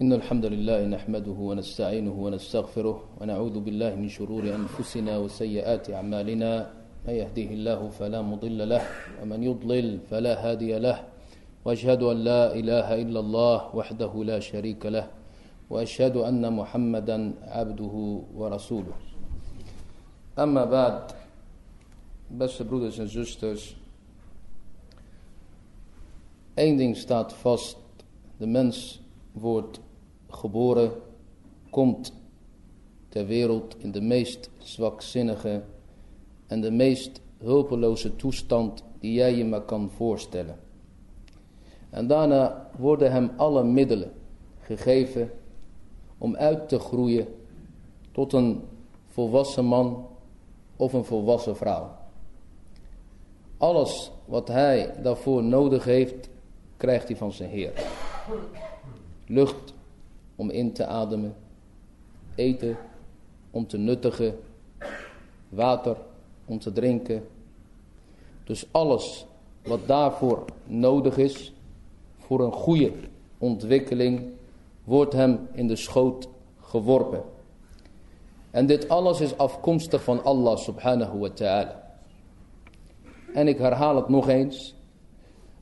إن الحمد لله نحمده ونستعينه ونستغفره ونعوذ بالله من شرور أنفسنا وسيئات أعمالنا. من يهديه الله فلا مضل له ومن يضلل فلا هادي له. وأشهد أن لا إله إلا الله وحده لا شريك له وأشهد أن محمدا عبده ورسوله. أما بعد beste broeders en zusters Eén ding staat vast de mens wordt geboren, komt ter wereld in de meest zwakzinnige en de meest hulpeloze toestand die jij je maar kan voorstellen. En daarna worden hem alle middelen gegeven om uit te groeien tot een volwassen man of een volwassen vrouw. Alles wat hij daarvoor nodig heeft, krijgt hij van zijn Heer lucht om in te ademen, eten om te nuttigen, water om te drinken. Dus alles wat daarvoor nodig is, voor een goede ontwikkeling, wordt hem in de schoot geworpen. En dit alles is afkomstig van Allah subhanahu wa ta'ala. En ik herhaal het nog eens,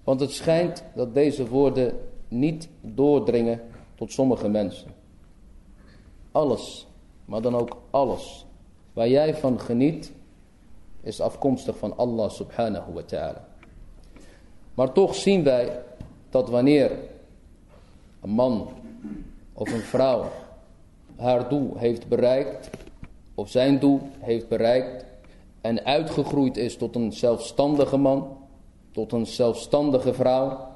want het schijnt dat deze woorden niet doordringen tot sommige mensen. Alles, maar dan ook alles, waar jij van geniet, is afkomstig van Allah subhanahu wa ta'ala. Maar toch zien wij dat wanneer een man of een vrouw haar doel heeft bereikt, of zijn doel heeft bereikt, en uitgegroeid is tot een zelfstandige man, tot een zelfstandige vrouw,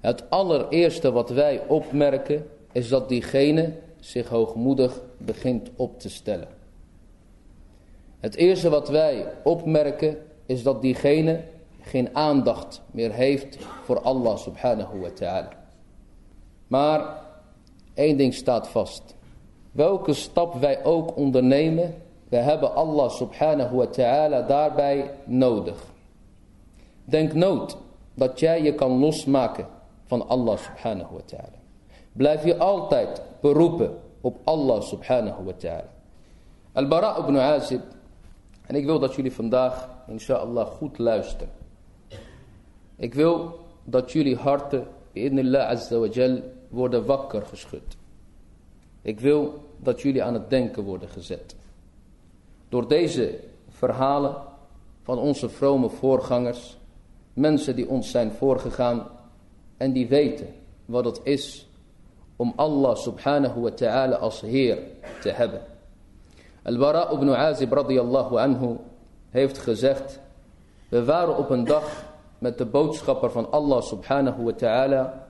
het allereerste wat wij opmerken is dat diegene zich hoogmoedig begint op te stellen. Het eerste wat wij opmerken is dat diegene geen aandacht meer heeft voor Allah subhanahu wa ta'ala. Maar één ding staat vast. Welke stap wij ook ondernemen, we hebben Allah subhanahu wa ta'ala daarbij nodig. Denk nooit dat jij je kan losmaken van Allah subhanahu wa ta'ala. Blijf je altijd beroepen op Allah subhanahu wa ta'ala. Al-Bara ibn Azib. En ik wil dat jullie vandaag, inshallah, goed luisteren. Ik wil dat jullie harten, Allah azza wa jal, worden wakker geschud. Ik wil dat jullie aan het denken worden gezet. Door deze verhalen van onze vrome voorgangers, mensen die ons zijn voorgegaan, en die weten wat het is om Allah subhanahu wa ta'ala als Heer te hebben. Al-Bara ibn Azib radiyallahu anhu heeft gezegd, we waren op een dag met de boodschapper van Allah subhanahu wa ta'ala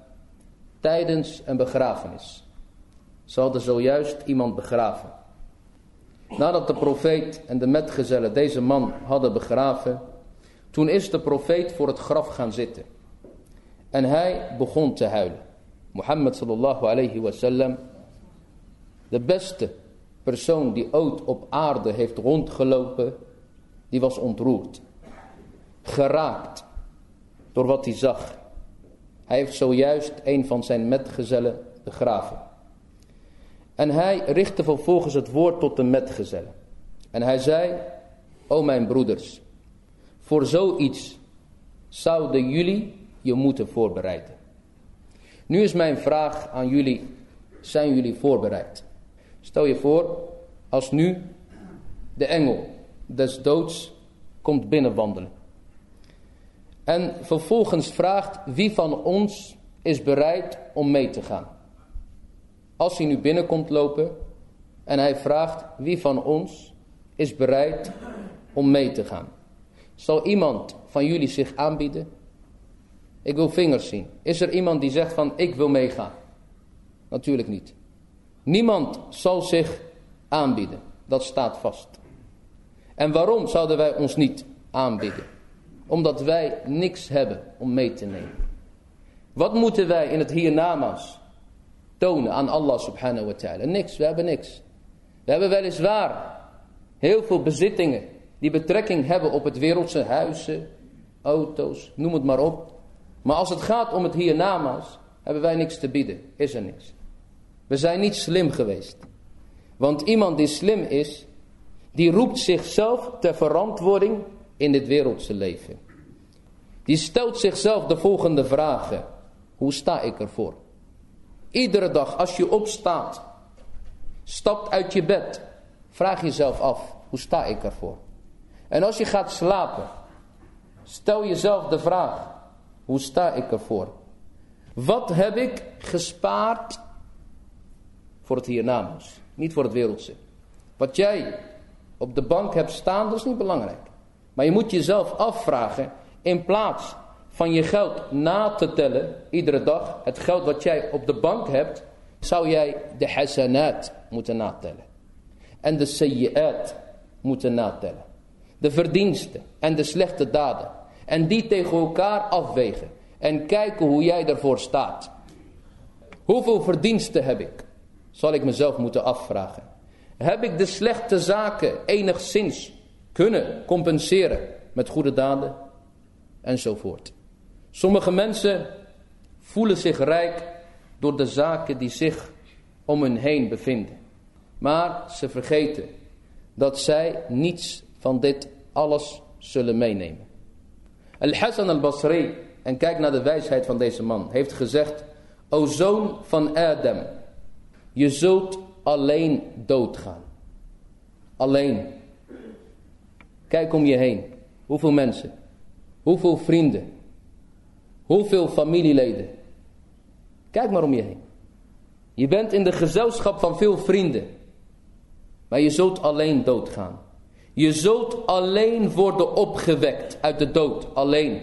tijdens een begrafenis. Ze hadden zojuist iemand begraven. Nadat de profeet en de metgezellen deze man hadden begraven, toen is de profeet voor het graf gaan zitten. En hij begon te huilen. Mohammed sallallahu alayhi wasallam, de beste persoon die ooit op aarde heeft rondgelopen, die was ontroerd. Geraakt door wat hij zag. Hij heeft zojuist een van zijn metgezellen begraven. En hij richtte vervolgens het woord tot de metgezellen. En hij zei, o mijn broeders, voor zoiets zouden jullie je moeten voorbereiden. Nu is mijn vraag aan jullie, zijn jullie voorbereid? Stel je voor, als nu de engel des doods komt binnenwandelen. En vervolgens vraagt wie van ons is bereid om mee te gaan. Als hij nu binnenkomt lopen en hij vraagt wie van ons is bereid om mee te gaan. Zal iemand van jullie zich aanbieden? Ik wil vingers zien. Is er iemand die zegt van ik wil meegaan? Natuurlijk niet. Niemand zal zich aanbieden. Dat staat vast. En waarom zouden wij ons niet aanbieden? Omdat wij niks hebben om mee te nemen. Wat moeten wij in het hiernamaals tonen aan Allah subhanahu wa ta'ala? Niks, we hebben niks. We hebben weliswaar heel veel bezittingen die betrekking hebben op het wereldse huizen, auto's, noem het maar op. Maar als het gaat om het hiernamaals, hebben wij niks te bieden. Is er niks. We zijn niet slim geweest. Want iemand die slim is, die roept zichzelf ter verantwoording in dit wereldse leven. Die stelt zichzelf de volgende vragen. Hoe sta ik ervoor? Iedere dag als je opstaat, stapt uit je bed, vraag jezelf af, hoe sta ik ervoor? En als je gaat slapen, stel jezelf de vraag, hoe sta ik ervoor? Wat heb ik gespaard voor het hiernamaals? Niet voor het wereldse. Wat jij op de bank hebt staan, dat is niet belangrijk. Maar je moet jezelf afvragen, in plaats van je geld na te tellen, iedere dag, het geld wat jij op de bank hebt, zou jij de hasanat moeten natellen. En de sayyi'at moeten natellen. De verdiensten en de slechte daden. En die tegen elkaar afwegen. En kijken hoe jij ervoor staat. Hoeveel verdiensten heb ik? Zal ik mezelf moeten afvragen. Heb ik de slechte zaken enigszins kunnen compenseren met goede daden? Enzovoort. Sommige mensen voelen zich rijk door de zaken die zich om hun heen bevinden. Maar ze vergeten dat zij niets van dit alles zullen meenemen. Al-Hassan al-Basri, en kijk naar de wijsheid van deze man, heeft gezegd... O zoon van Adam, je zult alleen doodgaan. Alleen. Kijk om je heen. Hoeveel mensen. Hoeveel vrienden. Hoeveel familieleden. Kijk maar om je heen. Je bent in de gezelschap van veel vrienden. Maar je zult alleen doodgaan. Je zult alleen worden opgewekt uit de dood. Alleen.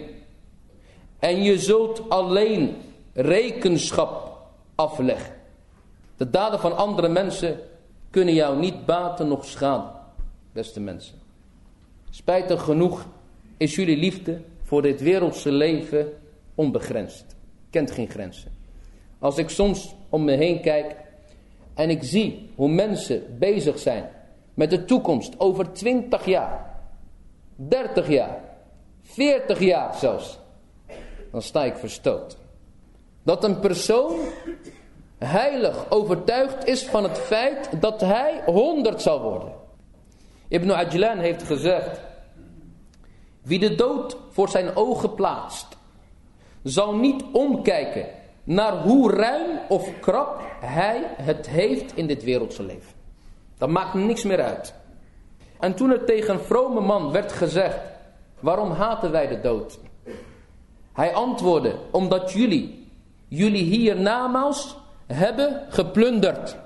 En je zult alleen rekenschap afleggen. De daden van andere mensen kunnen jou niet baten nog schaden. Beste mensen. Spijtig genoeg is jullie liefde voor dit wereldse leven onbegrensd. Kent geen grenzen. Als ik soms om me heen kijk en ik zie hoe mensen bezig zijn met de toekomst over 20 jaar, 30 jaar, 40 jaar zelfs, dan sta ik verstoot. Dat een persoon heilig overtuigd is van het feit dat hij 100 zal worden. Ibn Ajlan heeft gezegd, wie de dood voor zijn ogen plaatst, zal niet omkijken naar hoe ruim of krap hij het heeft in dit wereldse leven. Dat maakt niks meer uit. En toen er tegen een vrome man werd gezegd, waarom haten wij de dood? Hij antwoordde, omdat jullie, jullie hier namaals hebben geplunderd.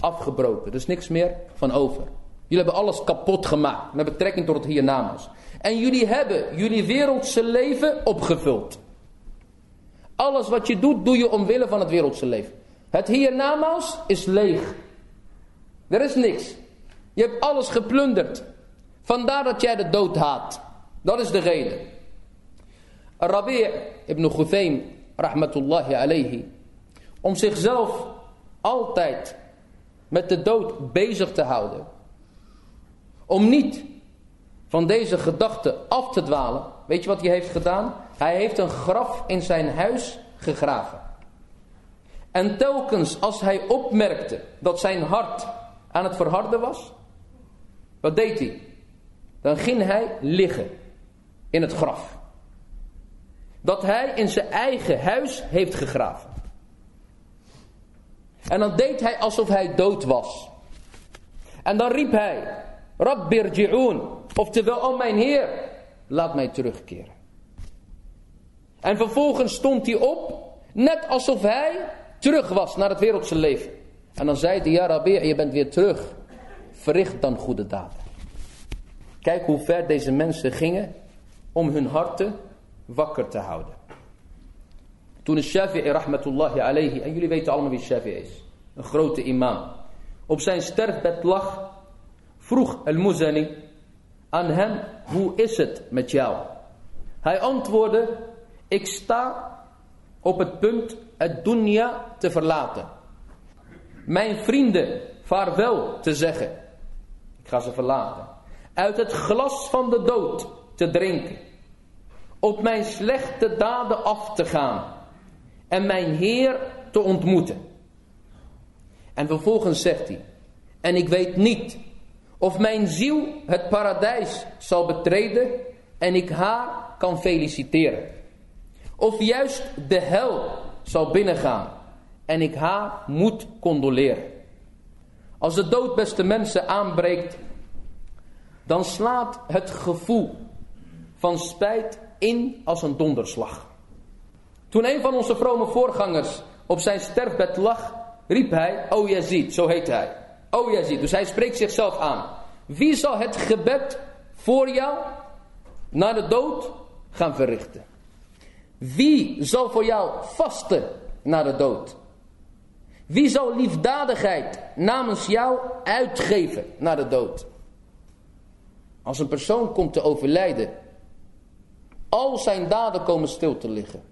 Afgebroken, is niks meer van over. Jullie hebben alles kapot gemaakt met betrekking tot het hiernamaals. En jullie hebben jullie wereldse leven opgevuld. Alles wat je doet, doe je omwille van het wereldse leven. Het hiernamaals is leeg. Er is niks. Je hebt alles geplunderd. Vandaar dat jij de dood haat. Dat is de reden. Rabi' ibn Guthaym, rahmatullahi alayhi, om zichzelf altijd met de dood bezig te houden. Om niet van deze gedachte af te dwalen. Weet je wat hij heeft gedaan? Hij heeft een graf in zijn huis gegraven. En telkens als hij opmerkte dat zijn hart aan het verharden was. Wat deed hij? Dan ging hij liggen in het graf. Dat hij in zijn eigen huis heeft gegraven. En dan deed hij alsof hij dood was. En dan riep hij, Rabbirji'un, oftewel, oh mijn Heer, laat mij terugkeren. En vervolgens stond hij op, net alsof hij terug was naar het wereldse leven. En dan zei hij, ja Rabbi, je bent weer terug. Verricht dan goede daden. Kijk hoe ver deze mensen gingen om hun harten wakker te houden. Toen is Shafi'i rahmatullahi alayhi, en jullie weten allemaal wie Shafi'i is. Een grote imam. Op zijn sterfbed lag, vroeg al-Muzani aan hem, hoe is het met jou? Hij antwoordde, ik sta op het punt het dunya te verlaten mijn vrienden vaarwel te zeggen. Ik ga ze verlaten. Uit het glas van de dood te drinken. Op mijn slechte daden af te gaan. En mijn Heer te ontmoeten. En vervolgens zegt hij, en ik weet niet of mijn ziel het paradijs zal betreden en ik haar kan feliciteren. Of juist de hel zal binnengaan en ik haar moet condoleren. Als de dood beste mensen aanbreekt, dan slaat het gevoel van spijt in als een donderslag. Toen een van onze vrome voorgangers op zijn sterfbed lag, riep hij, O Yazid, zo heet hij. O Yazid, dus hij spreekt zichzelf aan. Wie zal het gebed voor jou naar de dood gaan verrichten? Wie zal voor jou vasten naar de dood? Wie zal liefdadigheid namens jou uitgeven naar de dood? Als een persoon komt te overlijden, al zijn daden komen stil te liggen.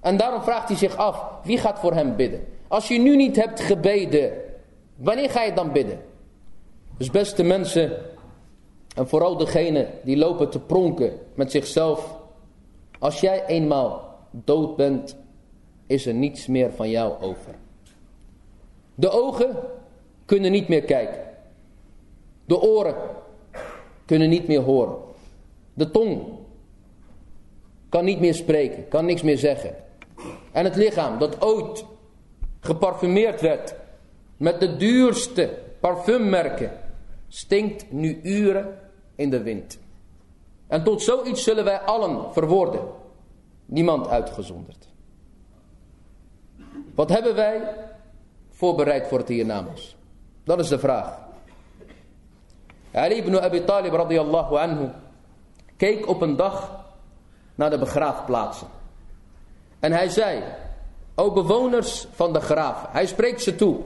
En daarom vraagt hij zich af, wie gaat voor hem bidden? Als je nu niet hebt gebeden, wanneer ga je dan bidden? Dus beste mensen, en vooral degenen die lopen te pronken met zichzelf. Als jij eenmaal dood bent, is er niets meer van jou over. De ogen kunnen niet meer kijken. De oren kunnen niet meer horen. De tong kan niet meer spreken, kan niks meer zeggen. En het lichaam dat ooit geparfumeerd werd met de duurste parfummerken, stinkt nu uren in de wind. En tot zoiets zullen wij allen verwoorden, niemand uitgezonderd. Wat hebben wij voorbereid voor het hiernamaals? Dat is de vraag. Ali ibn Abi Talib radiyallahu anhu keek op een dag naar de begraafplaatsen. En hij zei, o bewoners van de graaf, hij spreekt ze toe.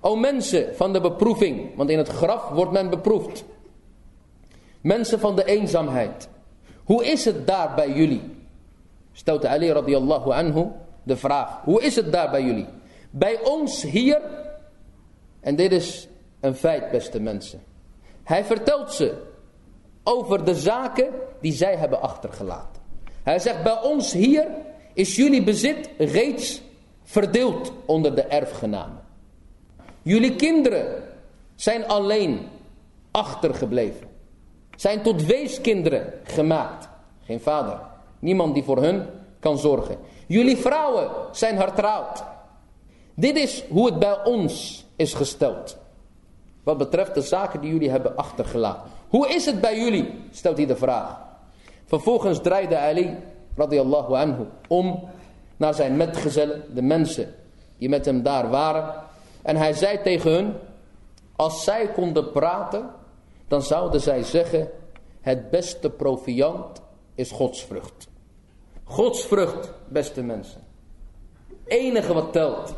O mensen van de beproeving, want in het graf wordt men beproefd. Mensen van de eenzaamheid. Hoe is het daar bij jullie? Stelt Ali radiyallahu anhu de vraag. Hoe is het daar bij jullie? Bij ons hier. En dit is een feit beste mensen. Hij vertelt ze over de zaken die zij hebben achtergelaten. Hij zegt bij ons hier is jullie bezit reeds verdeeld onder de erfgenamen. Jullie kinderen zijn alleen achtergebleven. Zijn tot weeskinderen gemaakt. Geen vader. Niemand die voor hun kan zorgen. Jullie vrouwen zijn hertrouwd. Dit is hoe het bij ons is gesteld. Wat betreft de zaken die jullie hebben achtergelaten. Hoe is het bij jullie? Stelt hij de vraag. Vervolgens draaide Ali radiyallahu anhu om naar zijn metgezellen, de mensen die met hem daar waren. En hij zei tegen hun, als zij konden praten, dan zouden zij zeggen, het beste proviant is godsvrucht. Godsvrucht, beste mensen. Enige wat telt.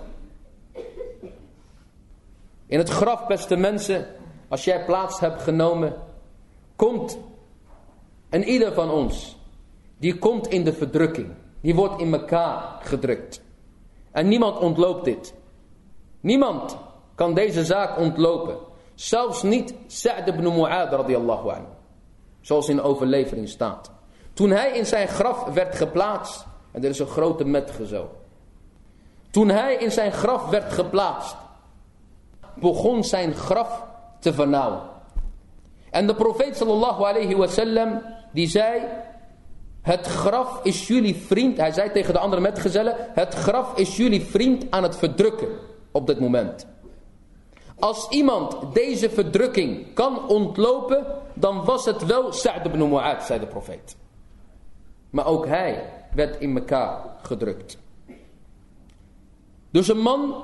In het graf, beste mensen, als jij plaats hebt genomen, komt en ieder van ons, die komt in de verdrukking. Die wordt in elkaar gedrukt. En niemand ontloopt dit. Niemand kan deze zaak ontlopen. Zelfs niet Sa'd ibn Mu'ad radiyallahu anhu. Zoals in de overlevering staat. Toen hij in zijn graf werd geplaatst. En er is een grote metgezel. Toen hij in zijn graf werd geplaatst. Begon zijn graf te vernauwen. En de profeet sallallahu alayhi wasallam. Die zei. Het graf is jullie vriend. Hij zei tegen de andere metgezellen. Het graf is jullie vriend aan het verdrukken. Op dit moment. Als iemand deze verdrukking kan ontlopen, dan was het wel Sa'd ibn Mu'ad, zei de profeet. Maar ook hij werd in elkaar gedrukt. Dus een man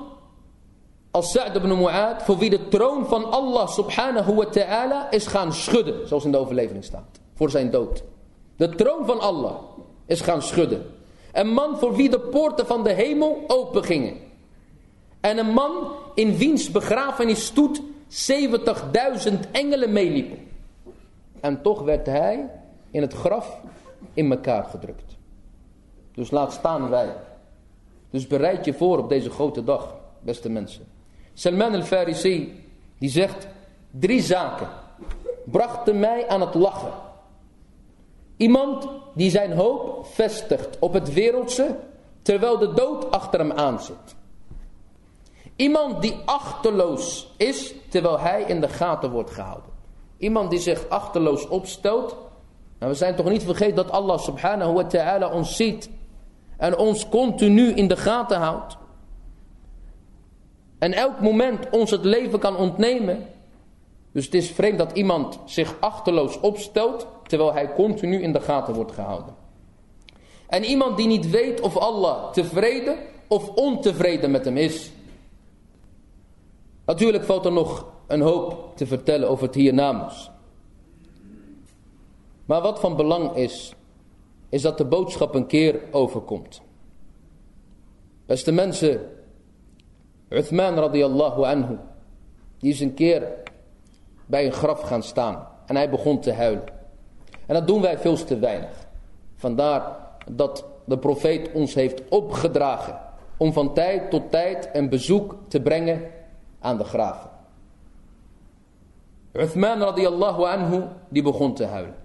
als Sa'd ibn Mu'ad, voor wie de troon van Allah subhanahu wa ta'ala is gaan schudden, zoals in de overlevering staat, voor zijn dood. De troon van Allah is gaan schudden. Een man voor wie de poorten van de hemel open gingen. En een man in wiens begrafenisstoet 70.000 engelen meeliepen. En toch werd hij in het graf in elkaar gedrukt. Dus laat staan wij. Dus bereid je voor op deze grote dag, beste mensen. Salman al-Farisi, die zegt, drie zaken brachten mij aan het lachen. Iemand die zijn hoop vestigt op het wereldse, terwijl de dood achter hem aan zit. Iemand die achterloos is terwijl hij in de gaten wordt gehouden. Iemand die zich achterloos opstelt. Nou, we zijn toch niet vergeten dat Allah subhanahu wa ta'ala ons ziet. En ons continu in de gaten houdt. En elk moment ons het leven kan ontnemen. Dus het is vreemd dat iemand zich achterloos opstelt terwijl hij continu in de gaten wordt gehouden. En iemand die niet weet of Allah tevreden of ontevreden met hem is. Natuurlijk valt er nog een hoop te vertellen over het hiernamaals. Maar wat van belang is, is dat de boodschap een keer overkomt. Beste mensen, Uthman radiallahu anhu, die is een keer bij een graf gaan staan en hij begon te huilen. En dat doen wij veel te weinig. Vandaar dat de profeet ons heeft opgedragen om van tijd tot tijd een bezoek te brengen aan de graven. Uthman radiallahu anhu, die begon te huilen.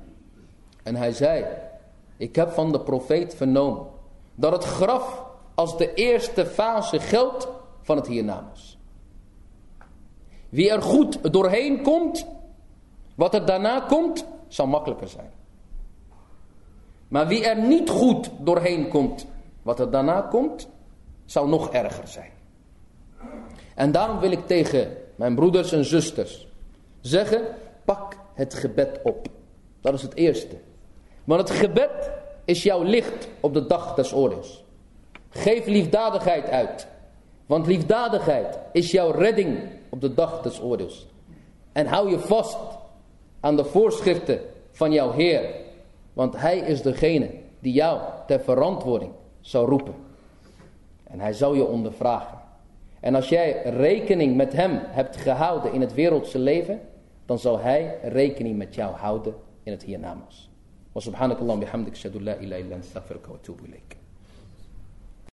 En hij zei, ik heb van de profeet vernomen dat het graf als de eerste fase geldt van het hiernamaals. Wie er goed doorheen komt, wat er daarna komt, zal makkelijker zijn. Maar wie er niet goed doorheen komt, wat er daarna komt, zal nog erger zijn. En daarom wil ik tegen mijn broeders en zusters zeggen, pak het gebed op. Dat is het eerste. Want het gebed is jouw licht op de dag des oordeels. Geef liefdadigheid uit. Want liefdadigheid is jouw redding op de dag des oordeels. En hou je vast aan de voorschriften van jouw Heer. Want Hij is degene die jou ter verantwoording zal roepen. En Hij zal je ondervragen. En als jij rekening met Hem hebt gehouden in het wereldse leven, dan zal Hij rekening met jou houden in het hiernamaals. وسبحانك اللهم وبحمدك أشهد أن لا إله إلا أنت أستغفرك وأتوب إليك.